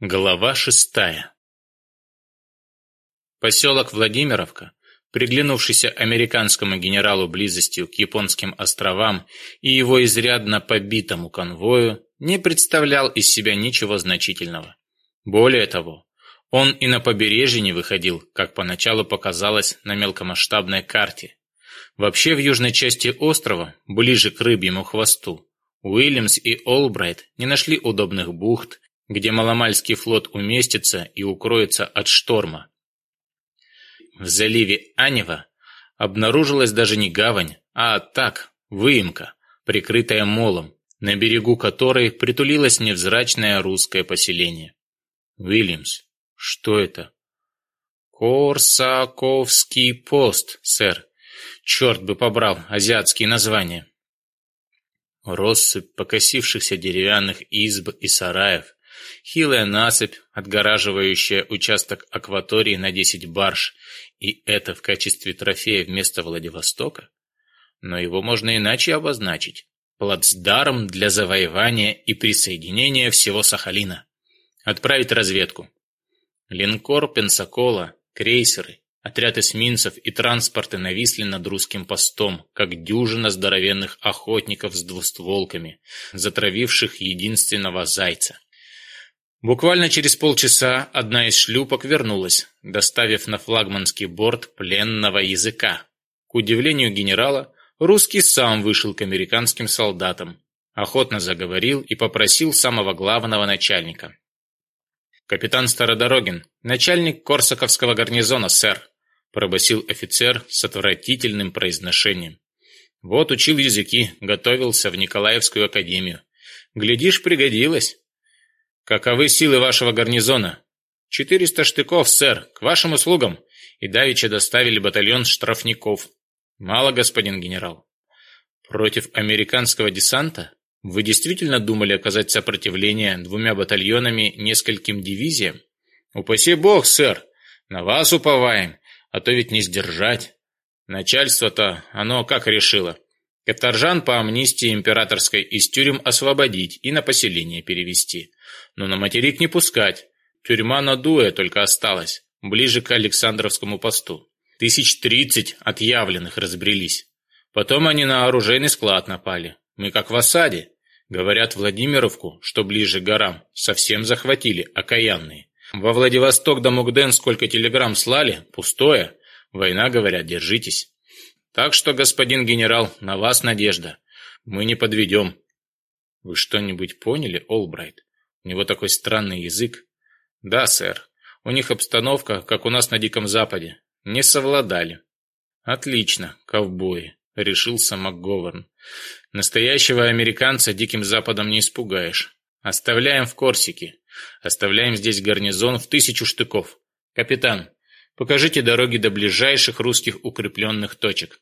Глава шестая Поселок Владимировка, приглянувшийся американскому генералу близостью к японским островам и его изрядно побитому конвою, не представлял из себя ничего значительного. Более того, он и на побережье не выходил, как поначалу показалось на мелкомасштабной карте. Вообще в южной части острова, ближе к рыбьему хвосту, Уильямс и Олбрайт не нашли удобных бухт, где Маломальский флот уместится и укроется от шторма. В заливе Анева обнаружилась даже не гавань, а так, выемка, прикрытая молом, на берегу которой притулилось невзрачное русское поселение. «Уильямс, что это?» «Корсаковский пост, сэр. Черт бы побрал азиатские названия». Россыпь покосившихся деревянных изб и сараев, хилая насыпь, отгораживающая участок акватории на 10 барж, и это в качестве трофея вместо Владивостока? Но его можно иначе обозначить. Плацдарм для завоевания и присоединения всего Сахалина. Отправить разведку. Линкор Пенсакола, крейсеры, отряд эсминцев и транспорты нависли над русским постом, как дюжина здоровенных охотников с двустволками, затравивших единственного зайца. Буквально через полчаса одна из шлюпок вернулась, доставив на флагманский борт пленного языка. К удивлению генерала, русский сам вышел к американским солдатам, охотно заговорил и попросил самого главного начальника. «Капитан Стародорогин, начальник Корсаковского гарнизона, сэр», пробасил офицер с отвратительным произношением. «Вот учил языки, готовился в Николаевскую академию. Глядишь, пригодилось». «Каковы силы вашего гарнизона?» «Четыреста штыков, сэр, к вашим услугам!» И давеча доставили батальон штрафников. «Мало, господин генерал». «Против американского десанта? Вы действительно думали оказать сопротивление двумя батальонами нескольким дивизиям?» «Упаси бог, сэр! На вас уповаем, а то ведь не сдержать!» «Начальство-то оно как решило?» Каторжан по амнистии императорской из тюрем освободить и на поселение перевести но на материк не пускать. Тюрьма на надуя только осталась, ближе к Александровскому посту. Тысяч тридцать отъявленных разбрелись. Потом они на оружейный склад напали. Мы как в осаде. Говорят, Владимировку, что ближе к горам, совсем захватили, окаянные. Во Владивосток до Мукден сколько телеграмм слали, пустое. Война, говорят, держитесь. Так что, господин генерал, на вас надежда. Мы не подведем. Вы что-нибудь поняли, Олбрайт? У него такой странный язык. Да, сэр. У них обстановка, как у нас на Диком Западе. Не совладали. Отлично, ковбои, решился МакГоверн. Настоящего американца Диким Западом не испугаешь. Оставляем в Корсике. Оставляем здесь гарнизон в тысячу штыков. Капитан, покажите дороги до ближайших русских укрепленных точек.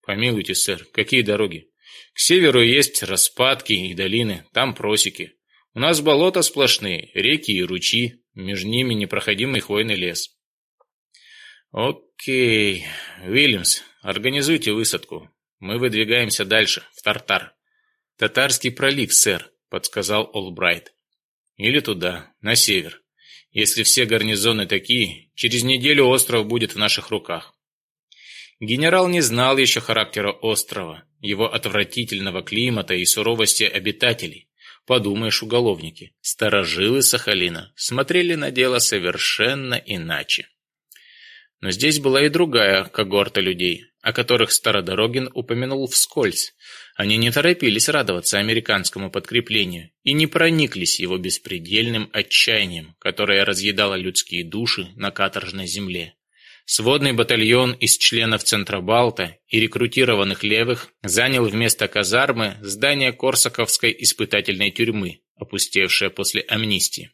Помилуйте, сэр, какие дороги? К северу есть распадки и долины, там просеки. У нас болота сплошные, реки и ручьи, между ними непроходимый хвойный лес. Окей, Уильямс, организуйте высадку. Мы выдвигаемся дальше, в Тартар. Татарский пролив, сэр, подсказал Олбрайт. Или туда, на север. Если все гарнизоны такие, через неделю остров будет в наших руках. Генерал не знал еще характера острова, его отвратительного климата и суровости обитателей. Подумаешь, уголовники, старожилы Сахалина смотрели на дело совершенно иначе. Но здесь была и другая когорта людей, о которых Стародорогин упомянул вскользь. Они не торопились радоваться американскому подкреплению и не прониклись его беспредельным отчаянием, которое разъедало людские души на каторжной земле. Сводный батальон из членов Центробалта и рекрутированных левых занял вместо казармы здание Корсаковской испытательной тюрьмы, опустевшее после амнистии.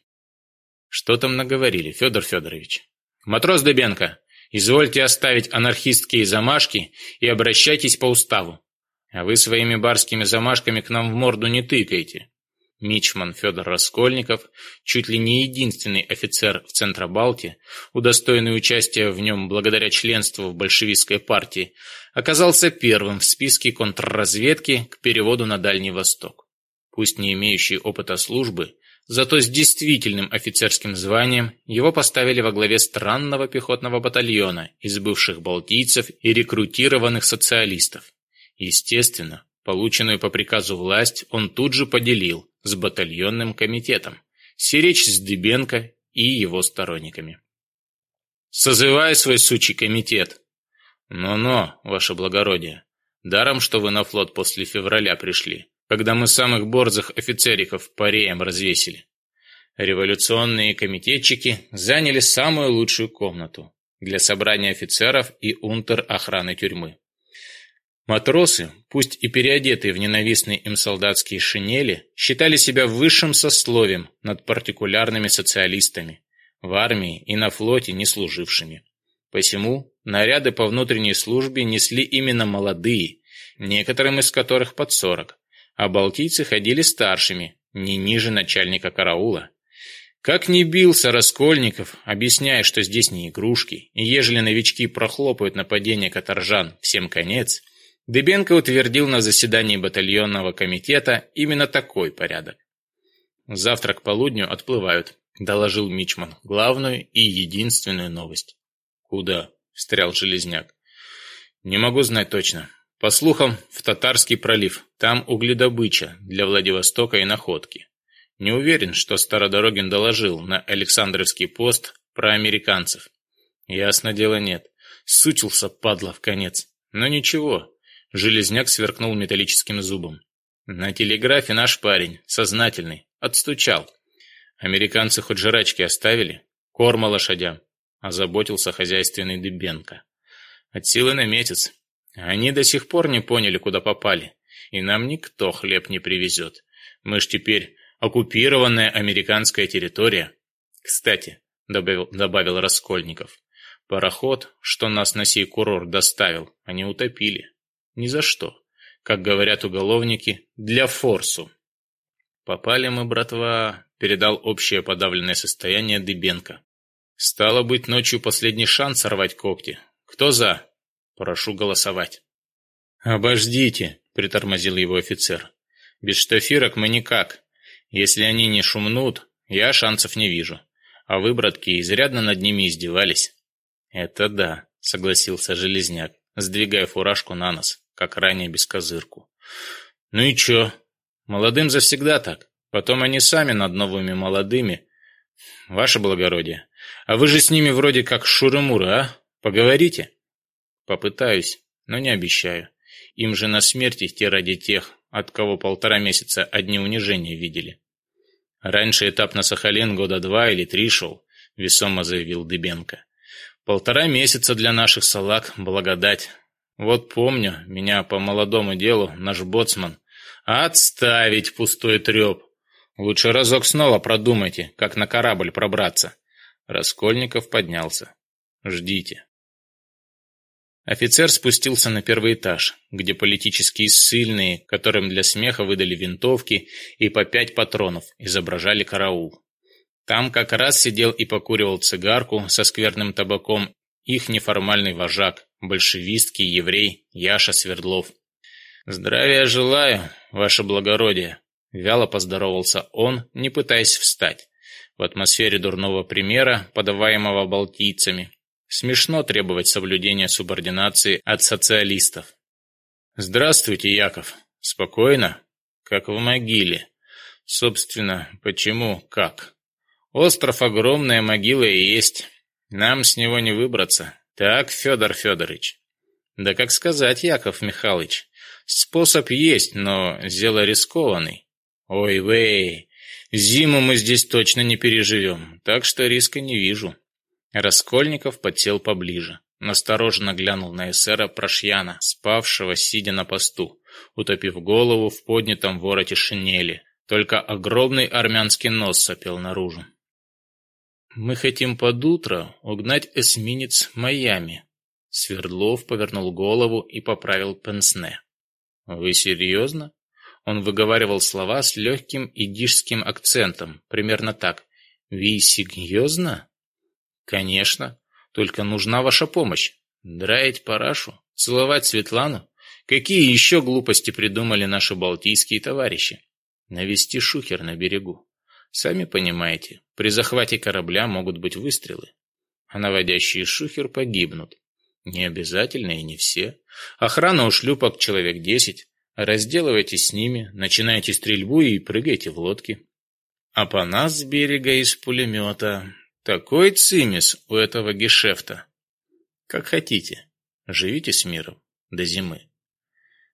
Что там наговорили, Федор Федорович? Матрос Дыбенко, извольте оставить анархистские замашки и обращайтесь по уставу. А вы своими барскими замашками к нам в морду не тыкайте. Мичман Федор Раскольников, чуть ли не единственный офицер в Центробалте, удостоенный участия в нем благодаря членству в большевистской партии, оказался первым в списке контрразведки к переводу на Дальний Восток. Пусть не имеющий опыта службы, зато с действительным офицерским званием его поставили во главе странного пехотного батальона из бывших балтийцев и рекрутированных социалистов. Естественно, полученную по приказу власть он тут же поделил – с батальонным комитетом, сиречь с Дыбенко и его сторонниками. «Созывай свой сучий комитет!» «Но-но, ваше благородие, даром, что вы на флот после февраля пришли, когда мы самых борзых офицериков пареем развесили». Революционные комитетчики заняли самую лучшую комнату для собрания офицеров и унтер охраны тюрьмы. Матросы, пусть и переодетые в ненавистные им солдатские шинели, считали себя высшим сословием над партикулярными социалистами, в армии и на флоте не служившими. Посему наряды по внутренней службе несли именно молодые, некоторым из которых под 40, а балтийцы ходили старшими, не ниже начальника караула. Как не бился Раскольников, объясняя, что здесь не игрушки, и ежели новички прохлопают нападение каторжан всем конец – Дыбенко утвердил на заседании батальонного комитета именно такой порядок. «Завтра к полудню отплывают», — доложил Мичман, главную и единственную новость. «Куда?» — встрял Железняк. «Не могу знать точно. По слухам, в Татарский пролив. Там угледобыча для Владивостока и находки. Не уверен, что Стародорогин доложил на Александровский пост про американцев. Ясно дело нет. Сутился, падла, в конец. Но ничего, Железняк сверкнул металлическим зубом. На телеграфе наш парень, сознательный, отстучал. Американцы хоть жрачки оставили, корма лошадям, озаботился хозяйственный Дыбенко. От силы на месяц. Они до сих пор не поняли, куда попали, и нам никто хлеб не привезет. Мы ж теперь оккупированная американская территория. Кстати, добавил, добавил Раскольников, пароход, что нас на сей курорт доставил, они утопили. Ни за что. Как говорят уголовники, для форсу. Попали мы, братва, передал общее подавленное состояние Дыбенко. Стало быть, ночью последний шанс сорвать когти. Кто за? Прошу голосовать. Обождите, притормозил его офицер. Без штафирок мы никак. Если они не шумнут, я шансов не вижу. А вы, братки, изрядно над ними издевались. Это да, согласился Железняк, сдвигая фуражку на нос как ранее без козырку. «Ну и чё? Молодым завсегда так. Потом они сами над новыми молодыми. Ваше благородие, а вы же с ними вроде как шуры-муры, а? Поговорите?» «Попытаюсь, но не обещаю. Им же на смерть идти ради тех, от кого полтора месяца одни унижения видели. Раньше этап на Сахалин года два или три шел, весомо заявил Дыбенко. Полтора месяца для наших салак – благодать, вот помню, меня по молодому делу наш боцман. Отставить пустой треп. Лучше разок снова продумайте, как на корабль пробраться. Раскольников поднялся. Ждите. Офицер спустился на первый этаж, где политические ссыльные, которым для смеха выдали винтовки и по пять патронов, изображали караул. Там как раз сидел и покуривал цигарку со скверным табаком их неформальный вожак, большевистский еврей Яша Свердлов. «Здравия желаю, ваше благородие!» Вяло поздоровался он, не пытаясь встать. В атмосфере дурного примера, подаваемого балтийцами, смешно требовать соблюдения субординации от социалистов. «Здравствуйте, Яков. Спокойно? Как в могиле. Собственно, почему как? Остров огромная могила и есть. Нам с него не выбраться. Так, Федор Федорович. Да как сказать, Яков Михайлович. Способ есть, но дело рискованный. Ой-вей, зиму мы здесь точно не переживем, так что риска не вижу. Раскольников подсел поближе. Настороженно глянул на эсера Прошьяна, спавшего, сидя на посту, утопив голову в поднятом вороте шинели. Только огромный армянский нос сопел наружу. Мы хотим под утро угнать эсминец Майами. Свердлов повернул голову и поправил пенсне. Вы серьезно? Он выговаривал слова с легким идишским акцентом, примерно так. «Ви серьезно?» «Конечно. Только нужна ваша помощь. Драить парашу, целовать Светлану. Какие еще глупости придумали наши балтийские товарищи? Навести шухер на берегу. Сами понимаете, при захвате корабля могут быть выстрелы, а наводящие шухер погибнут. Не обязательно и не все. Охрана у шлюпок человек десять. Разделывайтесь с ними, начинайте стрельбу и прыгайте в лодки. А по нас с берега из пулемета. Такой цимис у этого гешефта. Как хотите. Живите с миром. До зимы.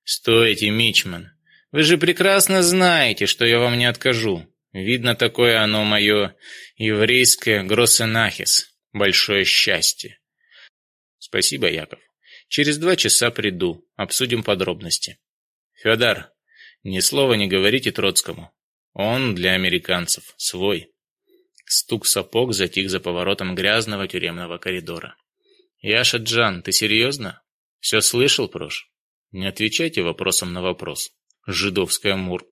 Стойте, Мичман. Вы же прекрасно знаете, что я вам не откажу. Видно, такое оно мое еврейское гроссенахис, большое счастье. Спасибо, Яков. Через два часа приду, обсудим подробности. Федор, ни слова не говорите Троцкому. Он для американцев свой. Стук сапог затих за поворотом грязного тюремного коридора. «Яша Джан, ты серьезно? Все слышал, Прош? Не отвечайте вопросом на вопрос. Жидовская Мур.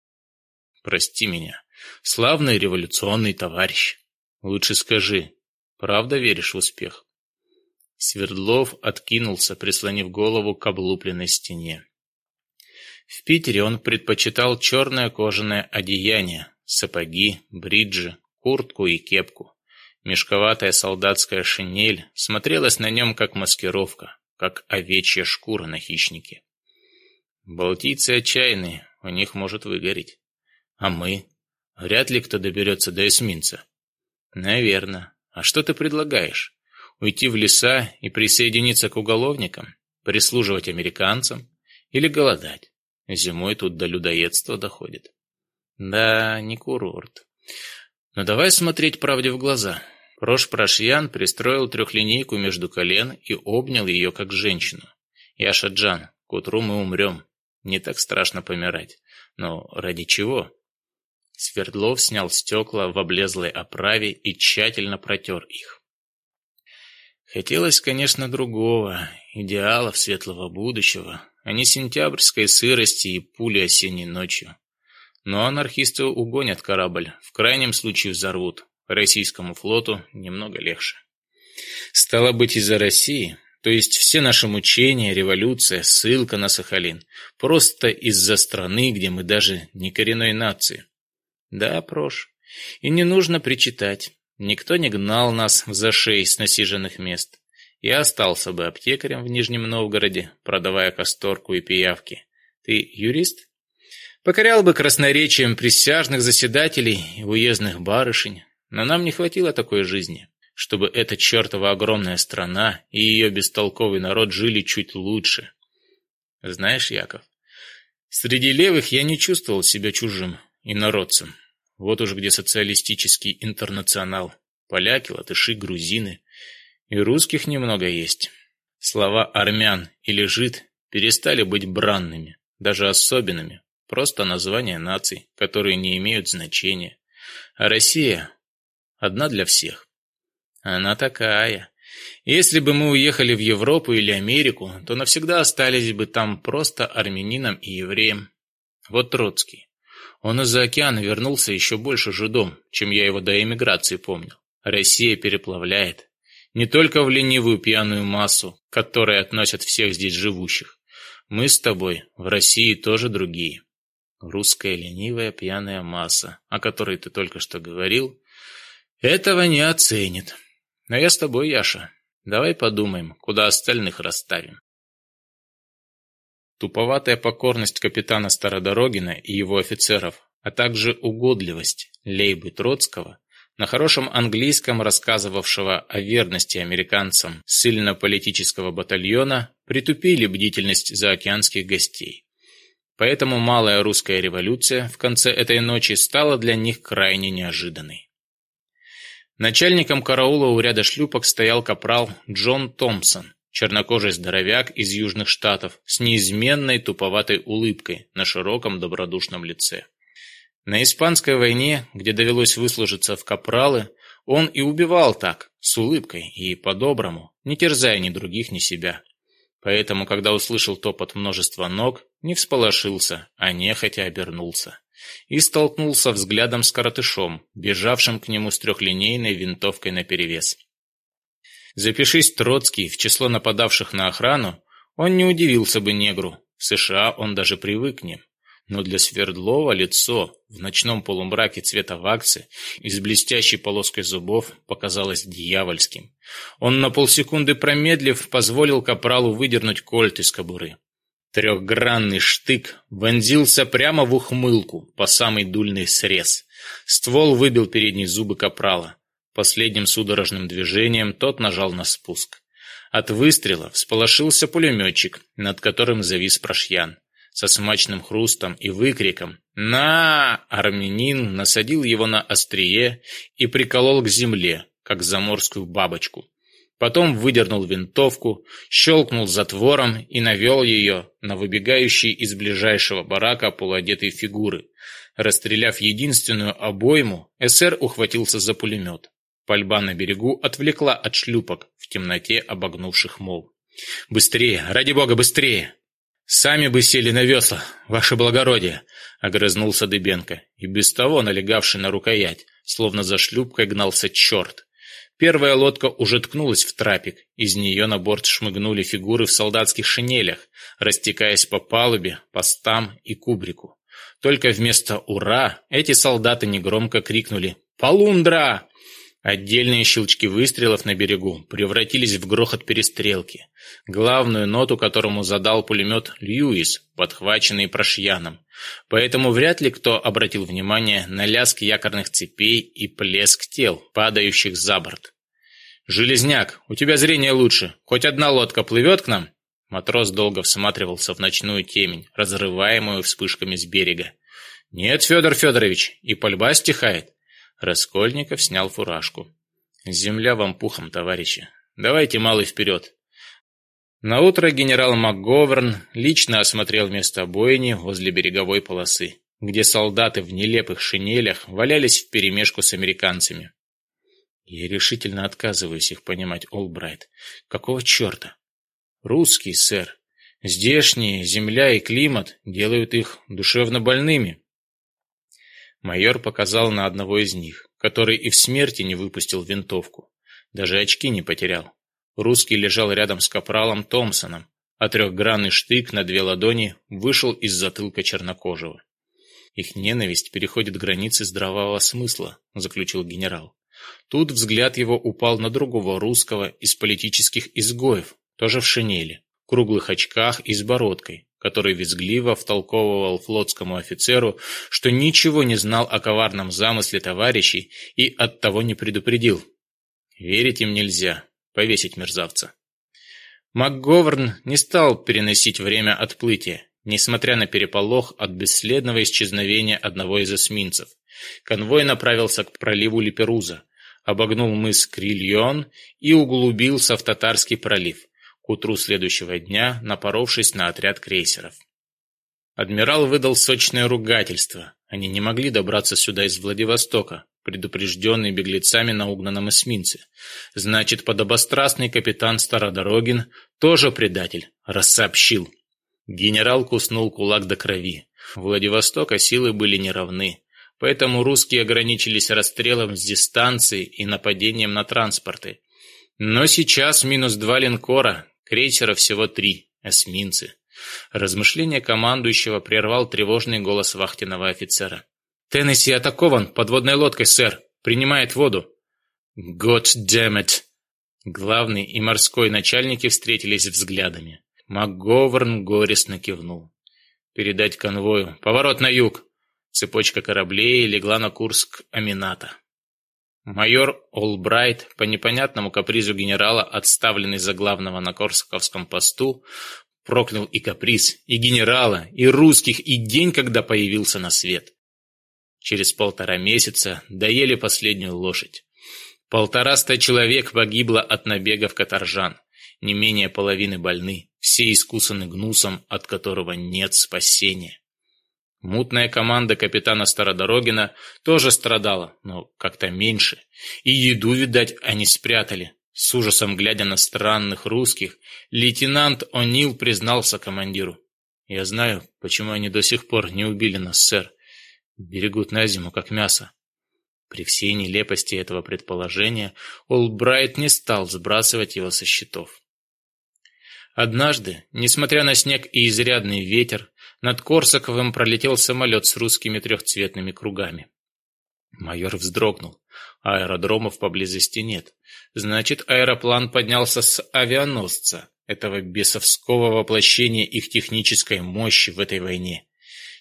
Прости меня. Славный революционный товарищ. Лучше скажи, правда веришь в успех? Свердлов откинулся, прислонив голову к облупленной стене. В Питере он предпочитал черное кожаное одеяние, сапоги, бриджи, куртку и кепку. Мешковатая солдатская шинель смотрелась на нем как маскировка, как овечья шкура на хищнике. Балтийцы отчаянные, у них может выгореть. А мы? Вряд ли кто доберется до эсминца. Наверно. А что ты предлагаешь? Уйти в леса и присоединиться к уголовникам? Прислуживать американцам? Или голодать? Зимой тут до людоедства доходит. Да, не курорт. Но давай смотреть правде в глаза. Прош Прошьян пристроил трехлинейку между колен и обнял ее как женщину. Яша Джан, к утру мы умрем. Не так страшно помирать. Но ради чего? Свердлов снял стекла в облезлой оправе и тщательно протер их. Хотелось, конечно, другого, идеалов светлого будущего, а не сентябрьской сырости и пули осенней ночью. Но анархисты угонят корабль, в крайнем случае взорвут. Российскому флоту немного легче. Стало быть, из-за России, то есть все наши мучения, революция, ссылка на Сахалин, просто из-за страны, где мы даже не коренной нации. Да, Прош, и не нужно причитать. Никто не гнал нас за шесть насиженных мест. Я остался бы аптекарем в Нижнем Новгороде, продавая касторку и пиявки. Ты юрист? Покорял бы красноречием присяжных заседателей и уездных барышень, но нам не хватило такой жизни, чтобы эта чертова огромная страна и ее бестолковый народ жили чуть лучше. Знаешь, Яков, среди левых я не чувствовал себя чужим, инородцам. Вот уж где социалистический интернационал. Поляки, латыши, грузины. И русских немного есть. Слова «армян» или «жид» перестали быть бранными, даже особенными. Просто названия наций, которые не имеют значения. А Россия одна для всех. Она такая. Если бы мы уехали в Европу или Америку, то навсегда остались бы там просто армянином и евреем. Вот Троцкий. Он из-за океана вернулся еще больше жидом, чем я его до эмиграции помнил. Россия переплавляет. Не только в ленивую пьяную массу, которая относят всех здесь живущих. Мы с тобой в России тоже другие. Русская ленивая пьяная масса, о которой ты только что говорил, этого не оценит. Но я с тобой, Яша. Давай подумаем, куда остальных расставим. Туповатая покорность капитана Стародорогина и его офицеров, а также угодливость Лейбы Троцкого, на хорошем английском рассказывавшего о верности американцам сильно-политического батальона, притупили бдительность заокеанских гостей. Поэтому малая русская революция в конце этой ночи стала для них крайне неожиданной. Начальником караула у ряда шлюпок стоял капрал Джон Томпсон, Чернокожий здоровяк из Южных Штатов с неизменной туповатой улыбкой на широком добродушном лице. На Испанской войне, где довелось выслужиться в капралы, он и убивал так, с улыбкой и по-доброму, не терзая ни других, ни себя. Поэтому, когда услышал топот множества ног, не всполошился, а нехотя обернулся. И столкнулся взглядом с коротышом, бежавшим к нему с трехлинейной винтовкой наперевес. Запишись Троцкий в число нападавших на охрану, он не удивился бы негру. В США он даже привык к ним. Но для Свердлова лицо в ночном полумраке цвета ваксы и с блестящей полоской зубов показалось дьявольским. Он на полсекунды промедлив позволил капралу выдернуть кольт из кобуры. Трехгранный штык вонзился прямо в ухмылку по самый дульный срез. Ствол выбил передние зубы капрала. Последним судорожным движением тот нажал на спуск. От выстрела всполошился пулеметчик, над которым завис Прошьян. Со смачным хрустом и выкриком «На!» армянин насадил его на острие и приколол к земле, как заморскую бабочку. Потом выдернул винтовку, щелкнул затвором и навел ее на выбегающие из ближайшего барака полуодетой фигуры. Расстреляв единственную обойму, Ср ухватился за пулемет. Пальба на берегу отвлекла от шлюпок, в темноте обогнувших мол. «Быстрее! Ради бога, быстрее!» «Сами бы сели на весла, ваше благородие!» — огрызнулся Дыбенко, и без того налегавший на рукоять, словно за шлюпкой гнался черт. Первая лодка уже ткнулась в трапик, из нее на борт шмыгнули фигуры в солдатских шинелях, растекаясь по палубе, постам и кубрику. Только вместо «Ура!» эти солдаты негромко крикнули «Полундра!» Отдельные щелчки выстрелов на берегу превратились в грохот перестрелки, главную ноту которому задал пулемет «Льюис», подхваченный Прошьяном. Поэтому вряд ли кто обратил внимание на лязг якорных цепей и плеск тел, падающих за борт. «Железняк, у тебя зрение лучше. Хоть одна лодка плывет к нам?» Матрос долго всматривался в ночную темень, разрываемую вспышками с берега. «Нет, Федор Федорович, и пальба стихает. Раскольников снял фуражку. «Земля вам пухом, товарищи. Давайте малый вперед!» Наутро генерал МакГоверн лично осмотрел место бойни возле береговой полосы, где солдаты в нелепых шинелях валялись вперемешку с американцами. Я решительно отказываюсь их понимать, Олбрайт. Какого черта? Русский, сэр. Здешние, земля и климат делают их душевно больными. Майор показал на одного из них, который и в смерти не выпустил винтовку. Даже очки не потерял. Русский лежал рядом с капралом Томпсоном, а трехгранный штык на две ладони вышел из затылка чернокожего. «Их ненависть переходит границы здравого смысла», — заключил генерал. Тут взгляд его упал на другого русского из политических изгоев, тоже в шинели, круглых очках и с бородкой, который визгливо втолковывал флотскому офицеру, что ничего не знал о коварном замысле товарищей и оттого не предупредил. Верить им нельзя, повесить мерзавца. МакГоверн не стал переносить время отплытия, несмотря на переполох от бесследного исчезновения одного из эсминцев. Конвой направился к проливу Липеруза, обогнул мыс Крильон и углубился в Татарский пролив к утру следующего дня напоровшись на отряд крейсеров. Адмирал выдал сочное ругательство. Они не могли добраться сюда из Владивостока, предупрежденные беглецами на угнанном эсминце. Значит, подобострастный капитан Стародорогин тоже предатель, рассообщил. Генерал куснул кулак до крови. У Владивостока силы были неравны, поэтому русские ограничились расстрелом с дистанции и нападением на транспорты. Но сейчас минус два линкора, Крейсера всего три, эсминцы. Размышление командующего прервал тревожный голос вахтенного офицера. «Теннесси атакован подводной лодкой, сэр. Принимает воду». «God damn it!» Главный и морской начальники встретились взглядами. МакГоверн горестно кивнул. «Передать конвою. Поворот на юг!» Цепочка кораблей легла на курс к Амината. Майор Олбрайт, по непонятному капризу генерала, отставленный за главного на Корсаковском посту, проклял и каприз, и генерала, и русских, и день, когда появился на свет. Через полтора месяца доели последнюю лошадь. Полтораста человек погибло от набегов каторжан. Не менее половины больны, все искусаны гнусом, от которого нет спасения. Мутная команда капитана Стародорогина тоже страдала, но как-то меньше. И еду, видать, они спрятали. С ужасом глядя на странных русских, лейтенант О'Нил признался командиру. «Я знаю, почему они до сих пор не убили нас, сэр. Берегут на зиму, как мясо». При всей нелепости этого предположения Олбрайт не стал сбрасывать его со счетов. Однажды, несмотря на снег и изрядный ветер, над Корсаковым пролетел самолет с русскими трехцветными кругами. Майор вздрогнул. Аэродромов поблизости нет. Значит, аэроплан поднялся с авианосца, этого бесовского воплощения их технической мощи в этой войне.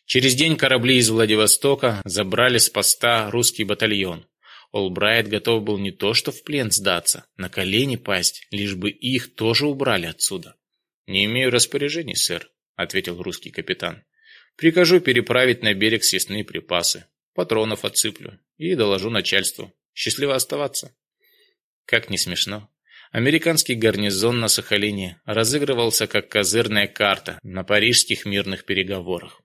Через день корабли из Владивостока забрали с поста русский батальон. Олбрайт готов был не то что в плен сдаться, на колени пасть, лишь бы их тоже убрали отсюда. «Не имею распоряжений, сэр», — ответил русский капитан. «Прикажу переправить на берег съестные припасы, патронов отсыплю и доложу начальству. Счастливо оставаться». Как не смешно. Американский гарнизон на Сахалине разыгрывался как козырная карта на парижских мирных переговорах.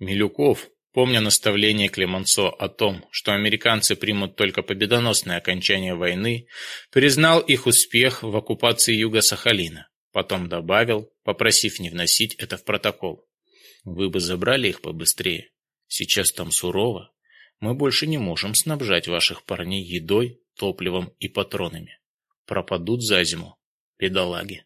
Милюков, помня наставление Клемансо о том, что американцы примут только победоносное окончание войны, признал их успех в оккупации юга Сахалина. Потом добавил, попросив не вносить это в протокол. «Вы бы забрали их побыстрее. Сейчас там сурово. Мы больше не можем снабжать ваших парней едой, топливом и патронами. Пропадут за зиму. Педолаги».